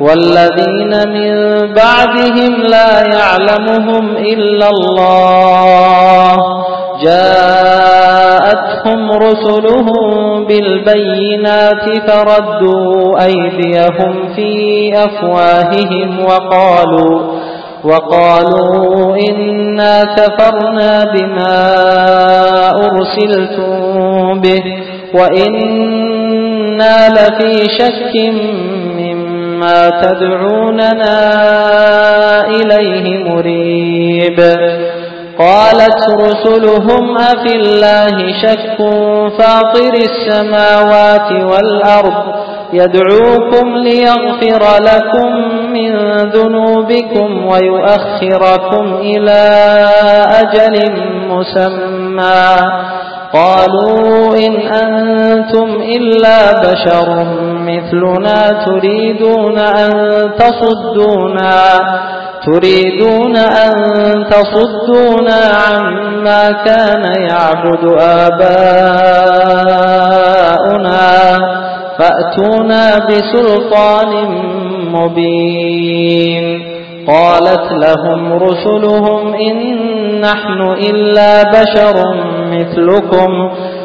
والذين من بعدهم لا يعلمهم إلا الله. جاءتهم رسلهم بالبينات فردوا أيديهم في أفواههم وقالوا وقالوا إنا كفرنا بما أرسلتم به وإنا لفي شك تدعوننا إليه مريب. قالت رسلهم أفي الله شك فاطر السماوات والأرض. يدعوكم ليغفر لكم من ذنوبكم ويؤخركم إلى أجل مسمى. قالوا إن أنتم إلا بشر. مثلنا تريدون أن تصدونا تريدون أن تصدونا عما كان يعبد آباؤنا فأتونا بسلطان مبين. قالت لهم رسلهم إن نحن إلا بشر مثلكم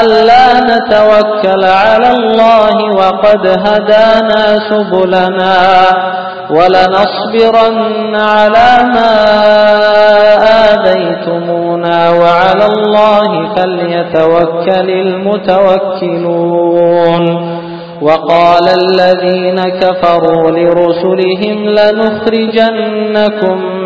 ألا نتوكل على الله وقد هدانا سبلنا ولنصبرن على ما آذيتمونا وعلى الله فليتوكل المتوكلون. وقال الذين كفروا لرسلهم لنخرجنكم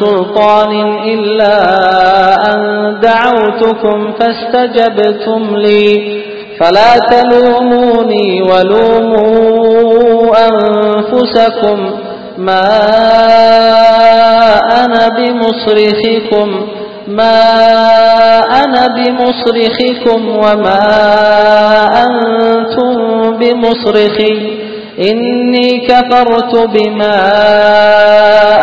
سلطان إلا أن دعوتكم فاستجبتم لي. فلا تلوموني ولوموا أنفسكم ما أنا بمصرخكم ما أنا بمصرخكم وما أنتم بمصرخي. إني كفرت بما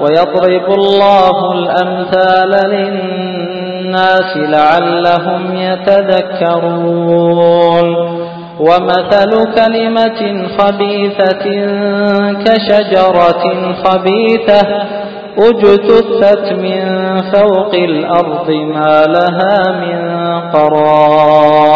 ويضرب الله الأمثال للناس لعلهم يتذكرون. ومثل كلمة خبيثة كشجرة خبيثة أجتثت من فوق الأرض ما لها من قرار.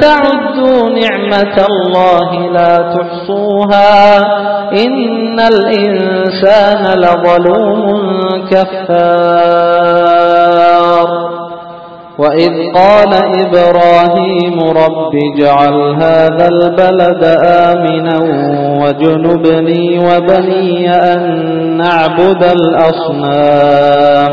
تعدوا نعمة الله لا تحصوها إن الإنسان لظلوم كفار. وإذ قال إبراهيم رب اجعل هذا البلد آمنا وجنبني وبني أن نعبد الأصنام.